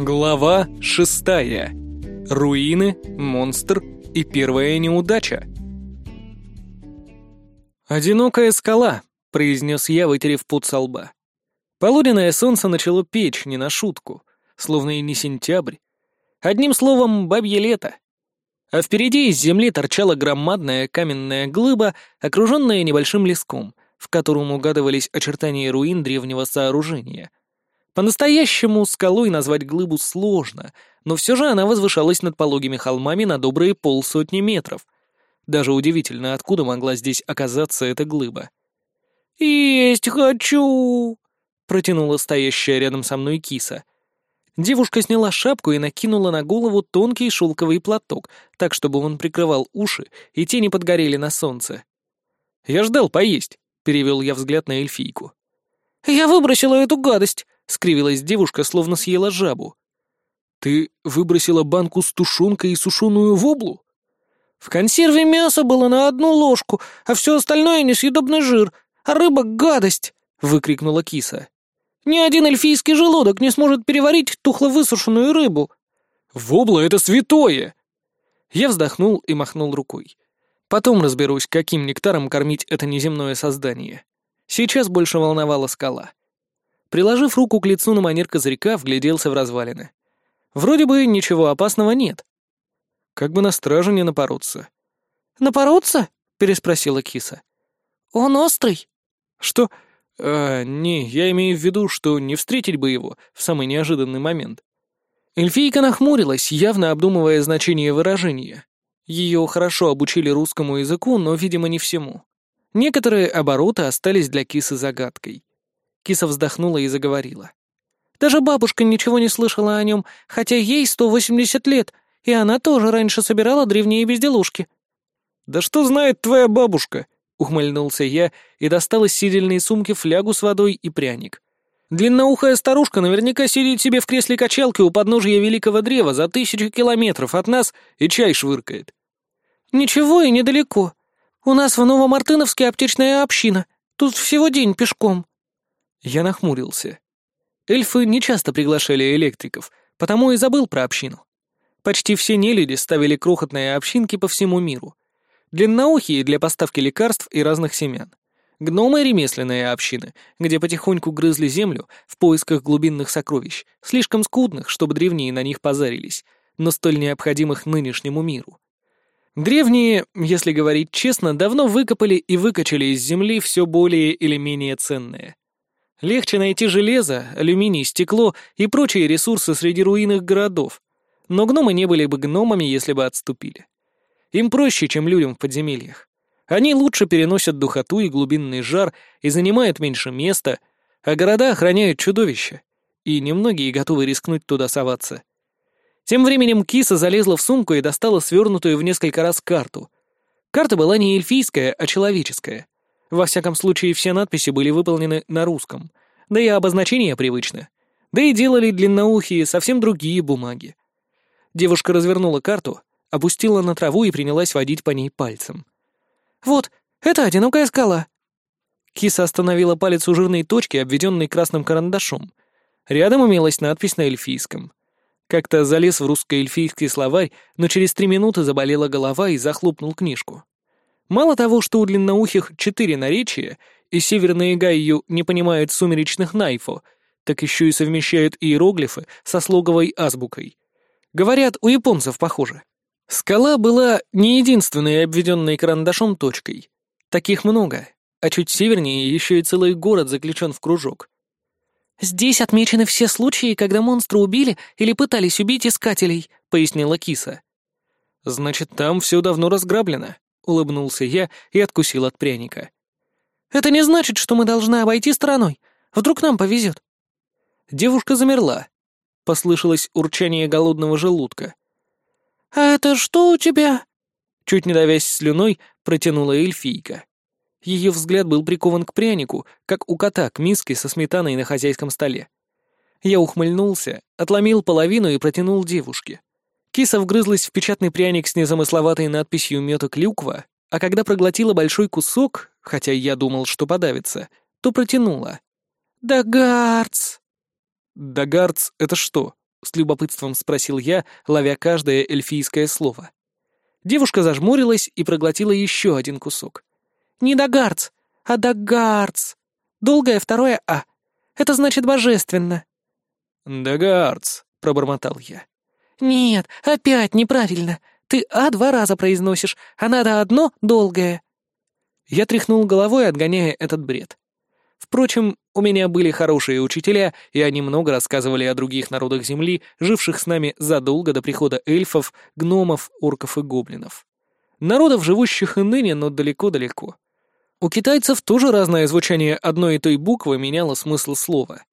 Глава шестая. Руины, монстр и первая неудача. «Одинокая скала», — произнес я, вытерев пот со лба. Полуденное солнце начало печь, не на шутку, словно и не сентябрь. Одним словом, бабье лето. А впереди из земли торчала громадная каменная глыба, окруженная небольшим леском, в котором угадывались очертания руин древнего сооружения — по-настоящему скалой назвать глыбу сложно, но все же она возвышалась над пологими холмами на добрые полсотни метров. Даже удивительно, откуда могла здесь оказаться эта глыба. «Есть хочу!» — протянула стоящая рядом со мной киса. Девушка сняла шапку и накинула на голову тонкий шелковый платок, так, чтобы он прикрывал уши, и те не подгорели на солнце. «Я ждал поесть», — перевел я взгляд на эльфийку. «Я выбросила эту гадость», — скривилась девушка, словно съела жабу. «Ты выбросила банку с тушенкой и сушеную воблу?» «В консерве мясо было на одну ложку, а все остальное — несъедобный жир, а рыба — гадость!» — выкрикнула киса. «Ни один эльфийский желудок не сможет переварить тухло высушенную рыбу!» «Вобла — это святое!» Я вздохнул и махнул рукой. Потом разберусь, каким нектаром кормить это неземное создание. Сейчас больше волновала скала. Приложив руку к лицу на манер козырька, вгляделся в развалины. Вроде бы ничего опасного нет. Как бы на стражу не напороться. «Напороться?» — переспросила киса. «Он острый?» «Что?» «А, не, я имею в виду, что не встретить бы его в самый неожиданный момент». Эльфийка нахмурилась, явно обдумывая значение выражения. Ее хорошо обучили русскому языку, но, видимо, не всему. Некоторые обороты остались для кисы загадкой. Киса вздохнула и заговорила. «Даже бабушка ничего не слышала о нем, хотя ей 180 лет, и она тоже раньше собирала древние безделушки». «Да что знает твоя бабушка?» — ухмыльнулся я и достал из сидельной сумки флягу с водой и пряник. «Длинноухая старушка наверняка сидит себе в кресле качалки у подножия великого древа за тысячу километров от нас и чай швыркает». «Ничего и недалеко. У нас в Новомартыновске аптечная община. Тут всего день пешком». Я нахмурился. Эльфы не часто приглашали электриков, потому и забыл про общину. Почти все нелюди ставили крохотные общинки по всему миру. Длинноухие для поставки лекарств и разных семян. Гномы — ремесленные общины, где потихоньку грызли землю в поисках глубинных сокровищ, слишком скудных, чтобы древние на них позарились, но столь необходимых нынешнему миру. Древние, если говорить честно, давно выкопали и выкачали из земли все более или менее ценное. Легче найти железо, алюминий, стекло и прочие ресурсы среди руинных городов. Но гномы не были бы гномами, если бы отступили. Им проще, чем людям в подземельях. Они лучше переносят духоту и глубинный жар и занимают меньше места, а города охраняют чудовища. И немногие готовы рискнуть туда соваться. Тем временем киса залезла в сумку и достала свернутую в несколько раз карту. Карта была не эльфийская, а человеческая — во всяком случае, все надписи были выполнены на русском, да и обозначения привычны. Да и делали длинноухие совсем другие бумаги. Девушка развернула карту, опустила на траву и принялась водить по ней пальцем. «Вот, это одинокая скала». Киса остановила палец у жирной точки, обведенной красным карандашом. Рядом имелась надпись на эльфийском. Как-то залез в русско-эльфийский словарь, но через три минуты заболела голова и захлопнул книжку. Мало того, что у длинноухих четыре наречия, и северные гайю не понимают сумеречных найфо, так еще и совмещают иероглифы со слоговой азбукой. Говорят, у японцев похоже. Скала была не единственной обведенной карандашом точкой. Таких много, а чуть севернее еще и целый город заключен в кружок. «Здесь отмечены все случаи, когда монстры убили или пытались убить искателей», — пояснила киса. «Значит, там все давно разграблено», улыбнулся я и откусил от пряника. «Это не значит, что мы должны обойти стороной. Вдруг нам повезет». Девушка замерла. Послышалось урчание голодного желудка. «А это что у тебя?» Чуть не давясь слюной, протянула эльфийка. Ее взгляд был прикован к прянику, как у кота к миске со сметаной на хозяйском столе. Я ухмыльнулся, отломил половину и протянул девушке. Киса вгрызлась в печатный пряник с незамысловатой надписью «Мёта клюква», а когда проглотила большой кусок, хотя я думал, что подавится, то протянула. «Дагарц!» «Дагарц — это что?» — с любопытством спросил я, ловя каждое эльфийское слово. Девушка зажмурилась и проглотила еще один кусок. «Не Дагарц, а Дагарц. Долгое второе «а». Это значит божественно». «Дагарц», — пробормотал я. «Нет, опять неправильно. Ты «а» два раза произносишь, а надо одно долгое». Я тряхнул головой, отгоняя этот бред. Впрочем, у меня были хорошие учителя, и они много рассказывали о других народах Земли, живших с нами задолго до прихода эльфов, гномов, орков и гоблинов. Народов, живущих и ныне, но далеко-далеко. У китайцев тоже разное звучание одной и той буквы меняло смысл слова.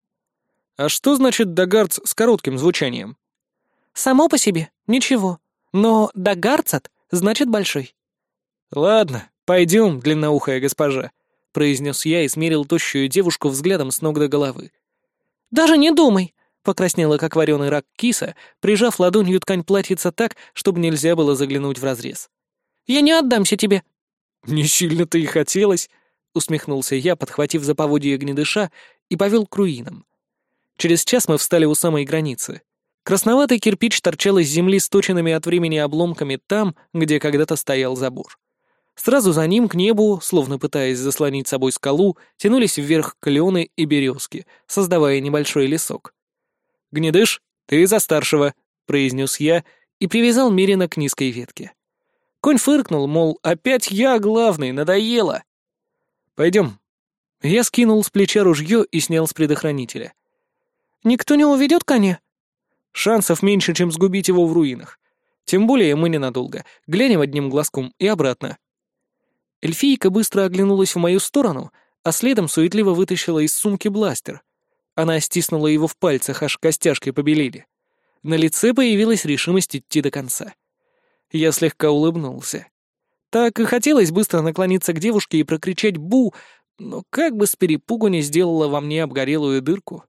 А что значит «дагарц» с коротким звучанием? Само по себе ничего, но «дагарцат» значит «большой». Ладно, пойдем, длинноухая госпожа, произнес я и смерил тощую девушку взглядом с ног до головы. «Даже не думай!» — покраснела, как вареный рак киса, прижав ладонью ткань платьица так, чтобы нельзя было заглянуть в разрез. «Я не отдамся тебе!» «Не сильно-то и хотелось!» — усмехнулся я, подхватив за поводье гнедыша и повел к руинам. Через час мы встали у самой границы. Красноватый кирпич торчал из земли сточенными от времени обломками там, где когда-то стоял забор. Сразу за ним к небу, словно пытаясь заслонить собой скалу, тянулись вверх клены и березки, создавая небольшой лесок. «Гнедыш, ты за старшего», — произнес я и привязал Мирина к низкой ветке. Конь фыркнул, мол, опять я главный, надоело. «Пойдем». Я скинул с плеча ружье и снял с предохранителя. «Никто не уведет коня?» «Шансов меньше, чем сгубить его в руинах. Тем более мы ненадолго. Глянем одним глазком и обратно». Эльфийка быстро оглянулась в мою сторону, а следом суетливо вытащила из сумки бластер. Она стиснула его в пальцах, аж костяшки побелели. На лице появилась решимость идти до конца. Я слегка улыбнулся. Так и хотелось быстро наклониться к девушке и прокричать «Бу!», но как бы с перепугу не сделала во мне обгорелую дырку.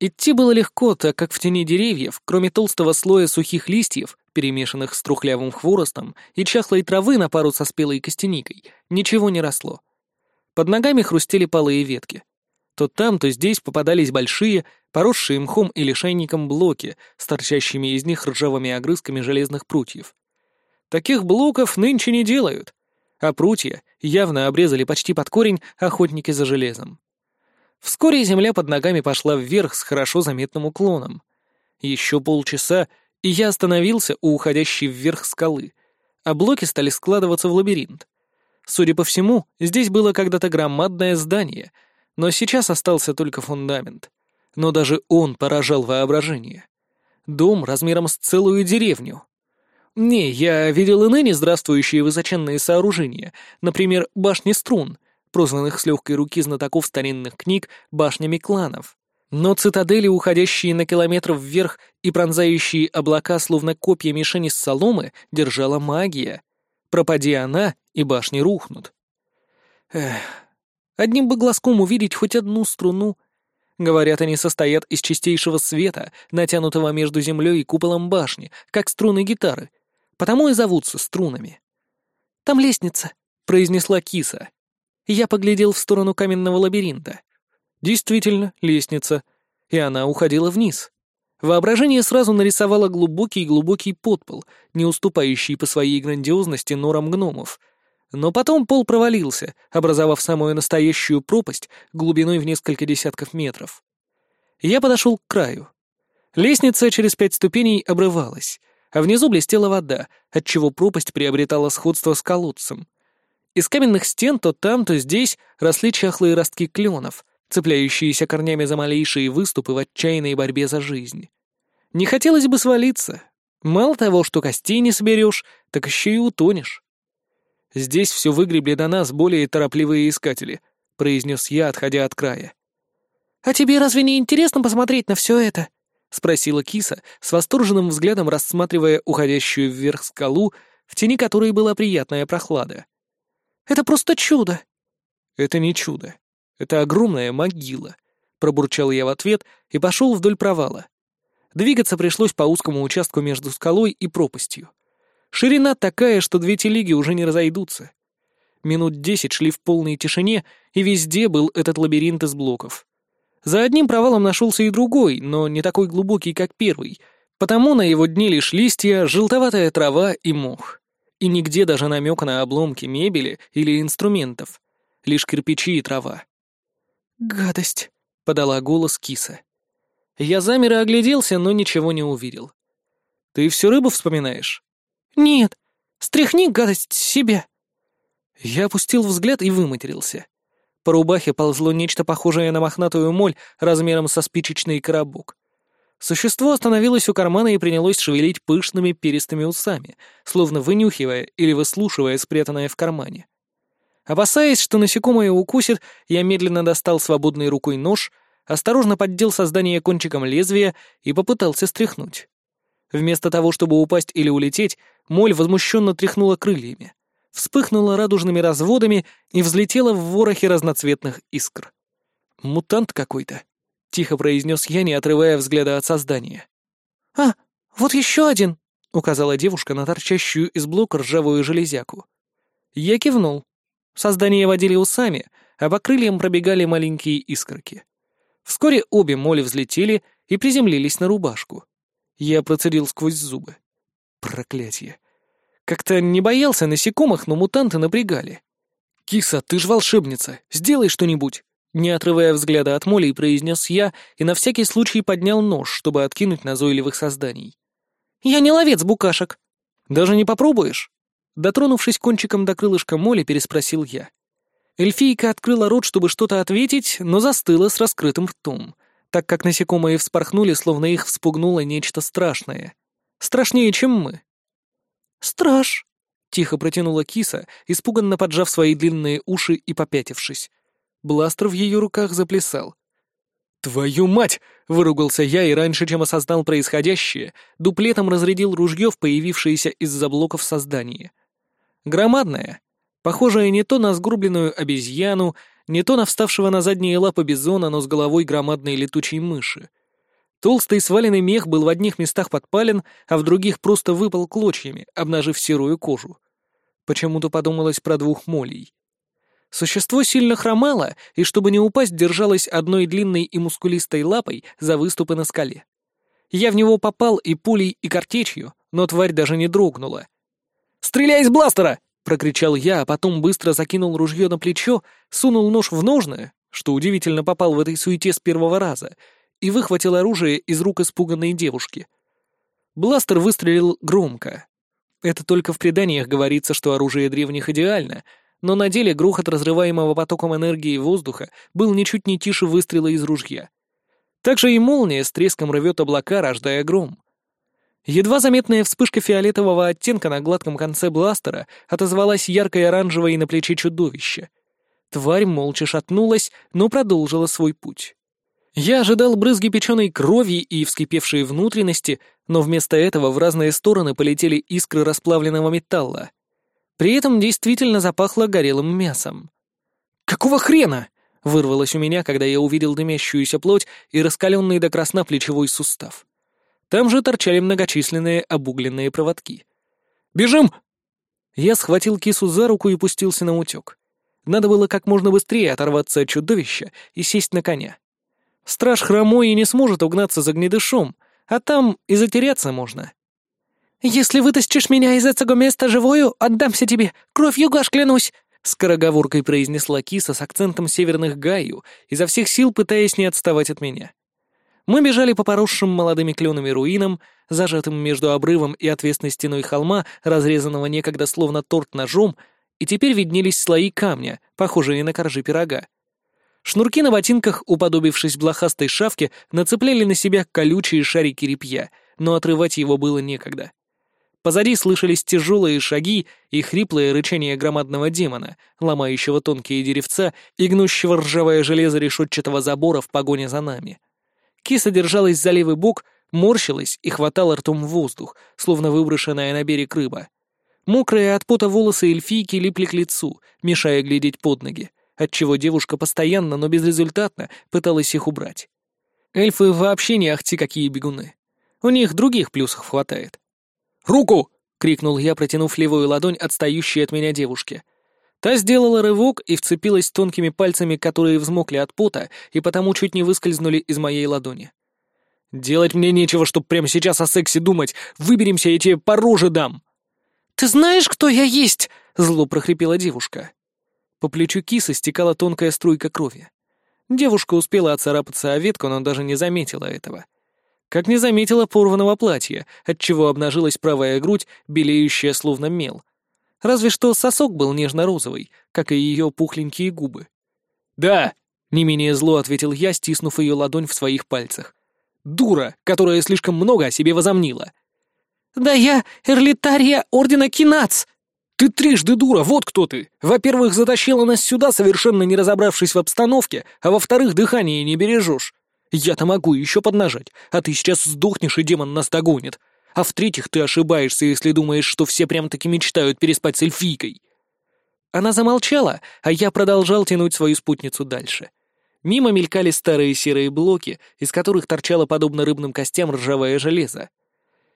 Идти было легко, так как в тени деревьев, кроме толстого слоя сухих листьев, перемешанных с трухлявым хворостом, и чахлой травы на пару со спелой костяникой, ничего не росло. Под ногами хрустели полые ветки. То там, то здесь попадались большие, поросшие мхом или шайником блоки с торчащими из них ржавыми огрызками железных прутьев. Таких блоков нынче не делают, а прутья явно обрезали почти под корень охотники за железом. Вскоре земля под ногами пошла вверх с хорошо заметным уклоном. Еще полчаса, и я остановился у уходящей вверх скалы, а блоки стали складываться в лабиринт. Судя по всему, здесь было когда-то громадное здание, но сейчас остался только фундамент. Но даже он поражал воображение. Дом размером с целую деревню. Не, я видел и ныне здравствующие высоченные сооружения, например, башни струн, прозванных с легкой руки знатоков старинных книг башнями кланов. Но цитадели, уходящие на километр вверх и пронзающие облака, словно копья мишени с соломы, держала магия. Пропади она, и башни рухнут. Эх, одним бы глазком увидеть хоть одну струну. Говорят, они состоят из чистейшего света, натянутого между землей и куполом башни, как струны гитары. Потому и зовутся струнами. «Там лестница», — произнесла киса. Я поглядел в сторону каменного лабиринта. Действительно, лестница. И она уходила вниз. Воображение сразу нарисовало глубокий-глубокий подпол, не уступающий по своей грандиозности норам гномов. Но потом пол провалился, образовав самую настоящую пропасть глубиной в несколько десятков метров. Я подошел к краю. Лестница через пять ступеней обрывалась, а внизу блестела вода, отчего пропасть приобретала сходство с колодцем. Из каменных стен то там, то здесь росли чахлые ростки кленов, цепляющиеся корнями за малейшие выступы в отчаянной борьбе за жизнь. Не хотелось бы свалиться. Мало того, что костей не соберешь, так еще и утонешь. «Здесь все выгребли до нас более торопливые искатели», — произнес я, отходя от края. «А тебе разве не интересно посмотреть на все это?» — спросила киса, с восторженным взглядом рассматривая уходящую вверх скалу, в тени которой была приятная прохлада. «Это просто чудо!» «Это не чудо. Это огромная могила», — пробурчал я в ответ и пошел вдоль провала. Двигаться пришлось по узкому участку между скалой и пропастью. Ширина такая, что две телеги уже не разойдутся. Минут десять шли в полной тишине, и везде был этот лабиринт из блоков. За одним провалом нашелся и другой, но не такой глубокий, как первый, потому на его дне лишь листья, желтоватая трава и мох. И нигде даже намека на обломки мебели или инструментов. Лишь кирпичи и трава. «Гадость», — подала голос киса. Я замер и огляделся, но ничего не увидел. «Ты всю рыбу вспоминаешь?» «Нет, стряхни гадость с себя». Я опустил взгляд и выматерился. По рубахе ползло нечто похожее на мохнатую моль размером со спичечный коробок. Существо остановилось у кармана и принялось шевелить пышными перистыми усами, словно вынюхивая или выслушивая спрятанное в кармане. Опасаясь, что насекомое укусит, я медленно достал свободной рукой нож, осторожно поддел создание кончиком лезвия и попытался стряхнуть. Вместо того, чтобы упасть или улететь, моль возмущенно тряхнула крыльями, вспыхнула радужными разводами и взлетела в ворохе разноцветных искр. «Мутант какой-то», — тихо произнес я, не отрывая взгляда от создания. «А, вот еще один», — указала девушка на торчащую из блока ржавую железяку. Я кивнул. Создания водили усами, а по крыльям пробегали маленькие искорки. Вскоре обе моли взлетели и приземлились на рубашку. Я процедил сквозь зубы. Проклятие. Как-то не боялся насекомых, но мутанты напрягали. «Киса, ты ж волшебница, сделай что-нибудь!» Не отрывая взгляда от моли, произнес я и на всякий случай поднял нож, чтобы откинуть назойливых созданий. «Я не ловец букашек!» «Даже не попробуешь?» Дотронувшись кончиком до крылышка моли, переспросил я. Эльфийка открыла рот, чтобы что-то ответить, но застыла с раскрытым ртом, так как насекомые вспорхнули, словно их вспугнуло нечто страшное. Страшнее, чем мы. «Страж!» — тихо протянула киса, испуганно поджав свои длинные уши и попятившись. Бластер в ее руках заплясал. «Твою мать!» — выругался я и раньше, чем осознал происходящее, дуплетом разрядил ружье в появившееся из-за блоков создание. Громадная, похожая не то на сгрубленную обезьяну, не то на вставшего на задние лапы бизона, но с головой громадной летучей мыши. Толстый сваленный мех был в одних местах подпален, а в других просто выпал клочьями, обнажив серую кожу. Почему-то подумалось про двух молей. Существо сильно хромало, и чтобы не упасть, держалось одной длинной и мускулистой лапой за выступы на скале. Я в него попал и пулей, и картечью, но тварь даже не дрогнула. «Стреляй из бластера!» — прокричал я, а потом быстро закинул ружье на плечо, сунул нож в ножны, что удивительно попал в этой суете с первого раза, и выхватил оружие из рук испуганной девушки. Бластер выстрелил громко. Это только в преданиях говорится, что оружие древних идеально, но на деле грохот разрываемого потоком энергии воздуха был ничуть не тише выстрела из ружья. Также и молния с треском рвет облака, рождая гром. Едва заметная вспышка фиолетового оттенка на гладком конце бластера отозвалась яркой оранжевой на плече чудовища. Тварь молча шатнулась, но продолжила свой путь. Я ожидал брызги печеной крови и вскипевшие внутренности, но вместо этого в разные стороны полетели искры расплавленного металла. При этом действительно запахло горелым мясом. «Какого хрена?» — вырвалось у меня, когда я увидел дымящуюся плоть и раскаленный до красна плечевой сустав. Там же торчали многочисленные обугленные проводки. «Бежим!» Я схватил кису за руку и пустился на утек. Надо было как можно быстрее оторваться от чудовища и сесть на коня. Страж хромой и не сможет угнаться за гнедышом, а там и затеряться можно. «Если вытащишь меня из этого места живою, отдамся тебе, кровью гаш клянусь!» Скороговоркой произнесла киса с акцентом северных гаю, изо всех сил пытаясь не отставать от меня. Мы бежали по поросшим молодыми кленами руинам, зажатым между обрывом и отвесной стеной холма, разрезанного некогда словно торт ножом, и теперь виднелись слои камня, похожие на коржи пирога. Шнурки на ботинках, уподобившись блохастой шавке, нацепляли на себя колючие шарики репья, но отрывать его было некогда. Позади слышались тяжелые шаги и хриплое рычание громадного демона, ломающего тонкие деревца и гнущего ржавое железо решетчатого забора в погоне за нами. Киса держалась за левый бок, морщилась и хватала ртом воздух, словно выброшенная на берег рыба. Мокрые от пота волосы эльфийки липли к лицу, мешая глядеть под ноги, отчего девушка постоянно, но безрезультатно пыталась их убрать. Эльфы вообще не ахти какие бегуны. У них других плюсов хватает. «Руку!» — крикнул я, протянув левую ладонь отстающей от меня девушке. Та сделала рывок и вцепилась тонкими пальцами, которые взмокли от пота и потому чуть не выскользнули из моей ладони. «Делать мне нечего, чтоб прямо сейчас о сексе думать. Выберемся, я тебе по роже дам!» «Ты знаешь, кто я есть?» — зло прохрипела девушка. По плечу кисы стекала тонкая струйка крови. Девушка успела оцарапаться о ветку, но даже не заметила этого. Как не заметила порванного платья, отчего обнажилась правая грудь, белеющая словно мел. Разве что сосок был нежно-розовый, как и ее пухленькие губы. «Да!» — не менее зло ответил я, стиснув ее ладонь в своих пальцах. «Дура, которая слишком много о себе возомнила!» «Да я эрлитария Ордена Кинац!» «Ты трижды дура, вот кто ты! Во-первых, затащила нас сюда, совершенно не разобравшись в обстановке, а во-вторых, дыхание не бережешь. Я-то могу еще поднажать, а ты сейчас сдохнешь, и демон нас догонит. А в-третьих, ты ошибаешься, если думаешь, что все прям-таки мечтают переспать с эльфийкой». Она замолчала, а я продолжал тянуть свою спутницу дальше. Мимо мелькали старые серые блоки, из которых торчало подобно рыбным костям ржавое железо.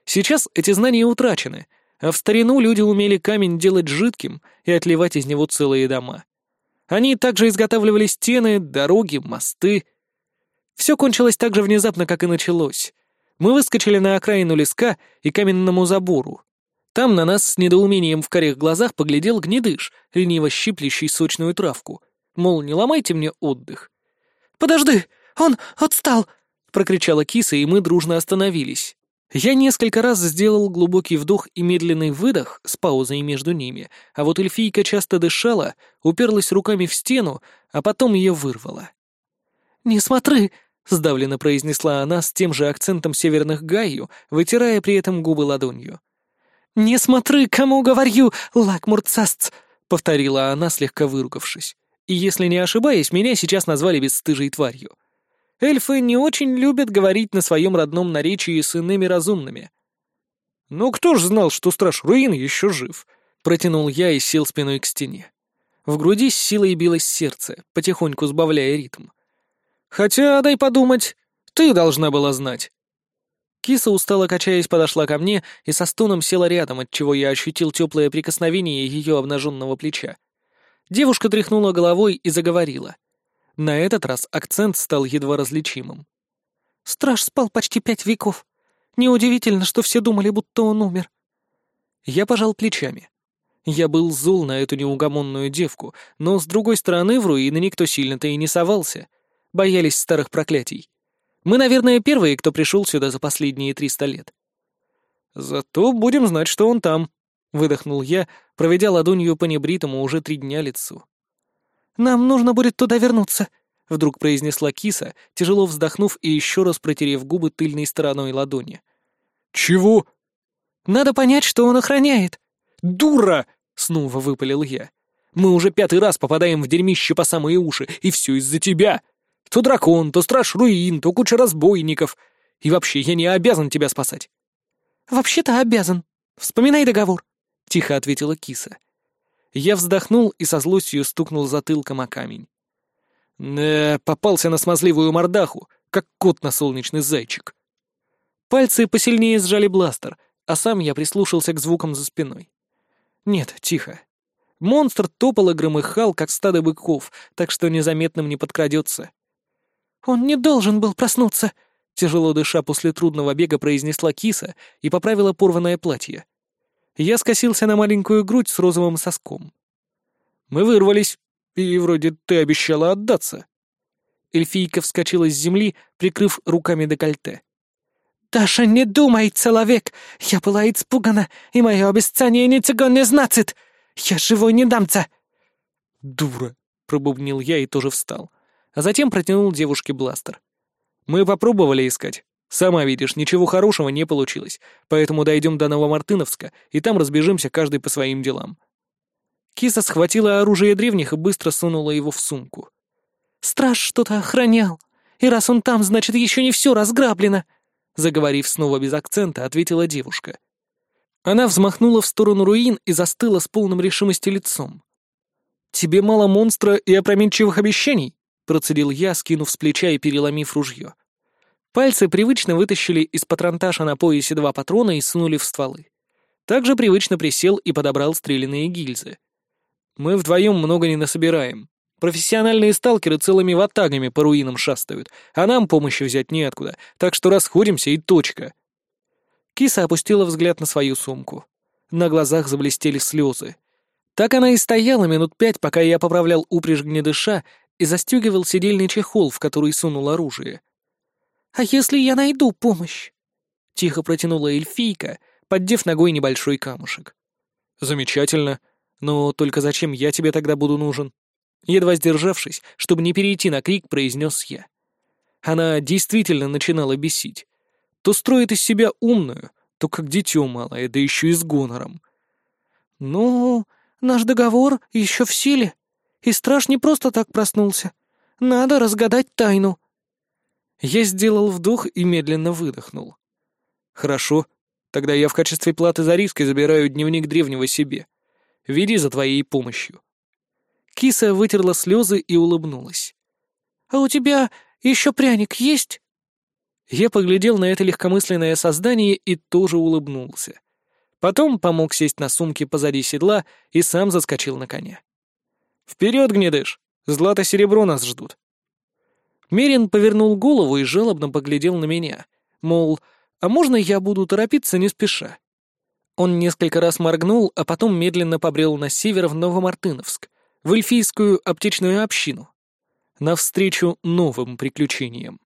Сейчас эти знания утрачены — а в старину люди умели камень делать жидким и отливать из него целые дома. Они также изготавливали стены, дороги, мосты. Все кончилось так же внезапно, как и началось. Мы выскочили на окраину леска и каменному забору. Там на нас с недоумением в карих глазах поглядел гнедыш, лениво щиплющий сочную травку. Мол, не ломайте мне отдых. «Подожди, он отстал!» — прокричала киса, и мы дружно остановились. Я несколько раз сделал глубокий вдох и медленный выдох с паузой между ними, а вот эльфийка часто дышала, уперлась руками в стену, а потом ее вырвала. «Не смотри!» — сдавленно произнесла она с тем же акцентом северных гаю, вытирая при этом губы ладонью. «Не смотри, кому говорю, лакмурцаст!» — повторила она, слегка выругавшись. И если не ошибаюсь, меня сейчас назвали бесстыжей тварью. Эльфы не очень любят говорить на своем родном наречии с иными разумными. «Ну кто ж знал, что страж руин еще жив?» — протянул я и сел спиной к стене. В груди с силой билось сердце, потихоньку сбавляя ритм. «Хотя, дай подумать, ты должна была знать». Киса, устало качаясь, подошла ко мне и со стоном села рядом, отчего я ощутил теплое прикосновение ее обнаженного плеча. Девушка тряхнула головой и заговорила. На этот раз акцент стал едва различимым. «Страж спал почти пять веков. Неудивительно, что все думали, будто он умер». Я пожал плечами. Я был зол на эту неугомонную девку, но, с другой стороны, в руины никто сильно-то и не совался. Боялись старых проклятий. Мы, наверное, первые, кто пришел сюда за последние триста лет. «Зато будем знать, что он там», — выдохнул я, проведя ладонью по небритому уже три дня лицу. Нам нужно будет туда вернуться», — вдруг произнесла киса, тяжело вздохнув и еще раз протерев губы тыльной стороной ладони. «Чего?» «Надо понять, что он охраняет». «Дура!» — снова выпалил я. «Мы уже пятый раз попадаем в дерьмище по самые уши, и все из-за тебя. То дракон, то страж руин, то куча разбойников. И вообще, я не обязан тебя спасать». «Вообще-то обязан. Вспоминай договор», — тихо ответила киса. Я вздохнул и со злостью стукнул затылком о камень. «Э, попался на смазливую мордаху, как кот на солнечный зайчик». Пальцы посильнее сжали бластер, а сам я прислушался к звукам за спиной. Нет, тихо. Монстр топал и громыхал, как стадо быков, так что незаметным не подкрадется. «Он не должен был проснуться», — тяжело дыша после трудного бега произнесла киса и поправила порванное платье. Я скосился на маленькую грудь с розовым соском. «Мы вырвались, и вроде ты обещала отдаться». Эльфийка вскочила с земли, прикрыв руками декольте. «Даша, не думай, человек! Я была испугана, и мое обесцение ничего не значит! Я живой не дамца!» «Дура!» — пробубнил я и тоже встал, а затем протянул девушке бластер. «Мы попробовали искать. Сама видишь, ничего хорошего не получилось, поэтому дойдем до Новомартыновска, и там разбежимся каждый по своим делам». Киса схватила оружие древних и быстро сунула его в сумку. «Страж что-то охранял, и раз он там, значит, еще не все разграблено», заговорив снова без акцента, ответила девушка. Она взмахнула в сторону руин и застыла с полным решимости лицом. «Тебе мало монстра и опрометчивых обещаний?» Процедил я, скинув с плеча и переломив ружье. Пальцы привычно вытащили из патронташа на поясе два патрона и сунули в стволы. Также привычно присел и подобрал стрелянные гильзы. Мы вдвоем много не насобираем. Профессиональные сталкеры целыми ватагами по руинам шастают, а нам помощи взять неоткуда, так что расходимся и точка». Киса опустила взгляд на свою сумку. На глазах заблестели слезы. Так она и стояла минут пять, пока я поправлял упряжь гнедыша и застегивал сидельный чехол, в который сунул оружие. «А если я найду помощь?» — тихо протянула эльфийка, поддев ногой небольшой камушек. «Замечательно. Но только зачем я тебе тогда буду нужен?» Едва сдержавшись, чтобы не перейти на крик, произнес я. Она действительно начинала бесить. То строит из себя умную, то как дитё малое, да еще и с гонором. «Ну, наш договор еще в силе, и страж не просто так проснулся. Надо разгадать тайну». Я сделал вдох и медленно выдохнул. «Хорошо, тогда я в качестве платы за риски забираю дневник древнего себе. Веди за твоей помощью». Киса вытерла слезы и улыбнулась. «А у тебя еще пряник есть?» Я поглядел на это легкомысленное создание и тоже улыбнулся. Потом помог сесть на сумке позади седла и сам заскочил на коня. «Вперед, гнедыш! Злато-серебро нас ждут!» Мерин повернул голову и жалобно поглядел на меня, мол, а можно я буду торопиться не спеша? Он несколько раз моргнул, а потом медленно побрел на север в Новомартыновск, в эльфийскую аптечную общину, навстречу новым приключениям.